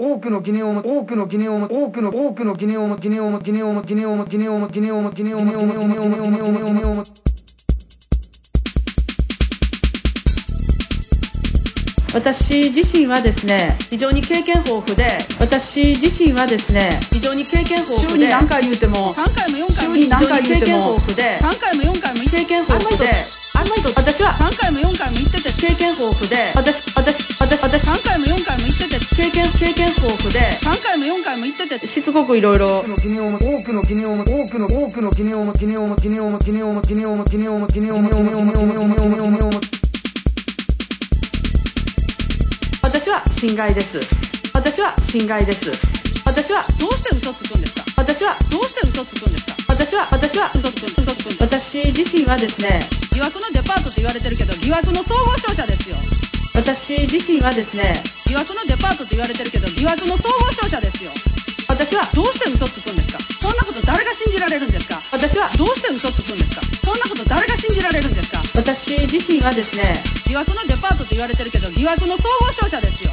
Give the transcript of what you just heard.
多くの疑念をも多くの疑念をも多くの多くの疑念をも疑念をも疑念をも疑念をも疑念をも疑念をも疑念をも疑念をも疑念をも疑念をも疑念をも私自身はですね非常に経験豊富で私自身はですね非常に経験豊富で週に何回言うても3回も4回も週に何回非常に経験言うても豊富で3回も4回も経験豊富であんな人私は3回も4回も言ってて経験豊富で私私私私3経験豊富で3回も4回も言っててしつこくいろいろ多くの疑念を多くの疑念を多くの多くの疑念をも疑念をも疑念をも疑念をも疑念をも疑念をも疑念をも疑念をも疑念をも疑念をも疑念をも疑念をも私は侵害です。私は侵害です。私はどうして嘘つくんですか？私はどうして嘘つくんですか？私は私は嘘つく嘘つくんです。私自身はですね疑惑のデパートと言われてるけど疑惑の総合商社ですよ。私自身はですね疑惑のデパートと言われてるけど疑惑の総合商社ですよ。私はどうして嘘つくんですか？そんなこと誰が信じられるんですか？私はどうして嘘つくんですか？そんなこと誰が信じられるんですか？私自身はですね疑惑のデパートと言われてるけど疑惑の総合商社ですよ